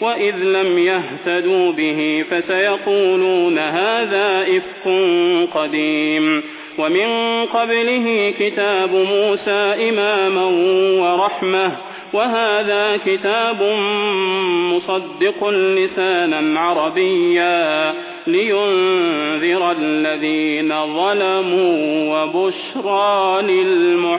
وإذ لم يهتدوا به فسيقولون هذا إفك قديم. ومن قبله كتاب موسى إماما ورحمة وهذا كتاب مصدق لسانا عربيا لينذر الذين ظلموا وبشرى للمحسنين.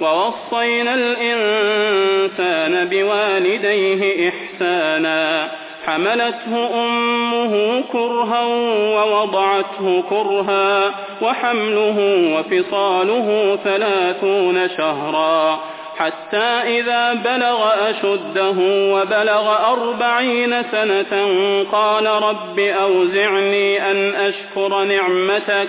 ووصينا الإنسان بوالديه إحسانا. حملته أمه كرها ووضعته كرها وحمله وفصاله ثلاثون شهرا. حتى إذا بلغ أشده وبلغ أربعين سنة قال رب أوزعني أن أشكر نعمتك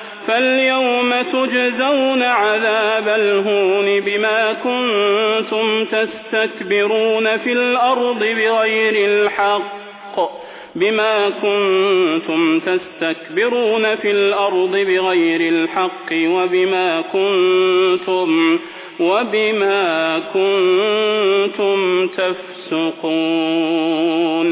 فاليوم تجزون عذاب الهون بما كنتم تستكبرون في الأرض بغير الحق بما كنتم تستكبرون في الأرض بغير الحق وبما كنتم وبما كنتم تفسقون.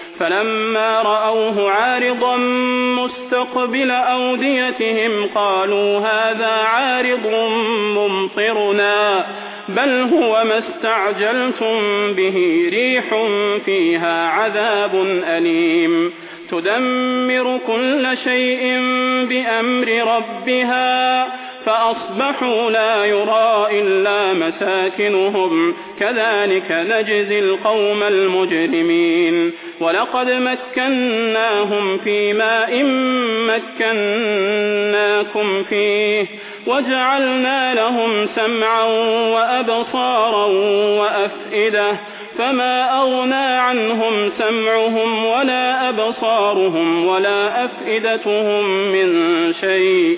فلما رأوه عارضا مستقبل أوديتهم قالوا هذا عارض ممطرنا بل هو ما استعجلتم به ريح فيها عذاب أليم. تدمر كل شيء بأمر ربها. فأصبحوا لا يرى إلا مساكنهم. كذلك نجزي القوم المجرمين. ولقد مكناهم في ماء مكناكم فيه. وجعلنا لهم سمعا وأبصارا وأفئدة. فما أغنى عنهم سمعهم ولا أبصارهم ولا أفئدتهم من شيء.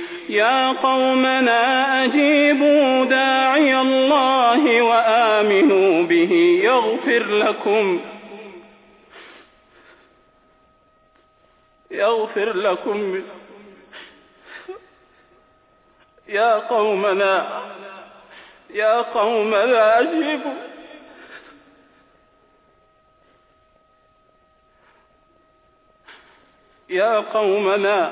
يا قومنا أجيبوا داعي الله وآمنوا به يغفر لكم يغفر لكم يا قومنا يا قومنا أجيبوا يا قومنا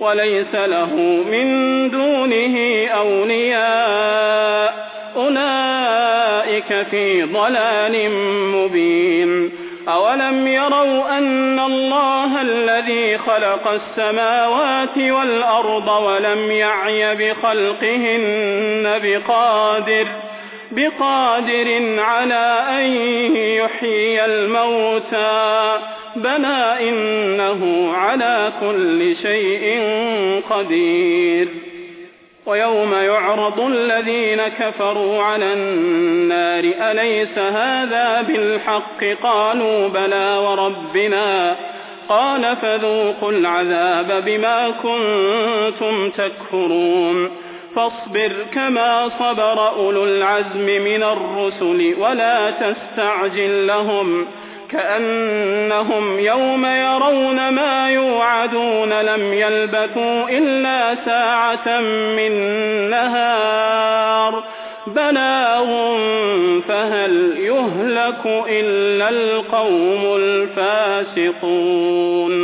وليس له من دونه أولياء. أولئك في ضلال مبين. أولم يروا أن الله الذي خلق السماوات والأرض ولم يعي بخلقهن بقادر بقادر على أن يحيي الموتى. بلى إنه على كل شيء قدير. ويوم يعرض الذين كفروا على النار أليس هذا بالحق؟ قالوا بلى وربنا. قال فذوقوا العذاب بما كنتم تكفرون. فاصبر كما صبر أولو العزم من الرسل ولا تستعجل لهم. كأنهم يوم يرون ما يوعدون لم يلبثوا إلا ساعة من نهار بلاغ فهل يهلك إلا القوم الفاسقون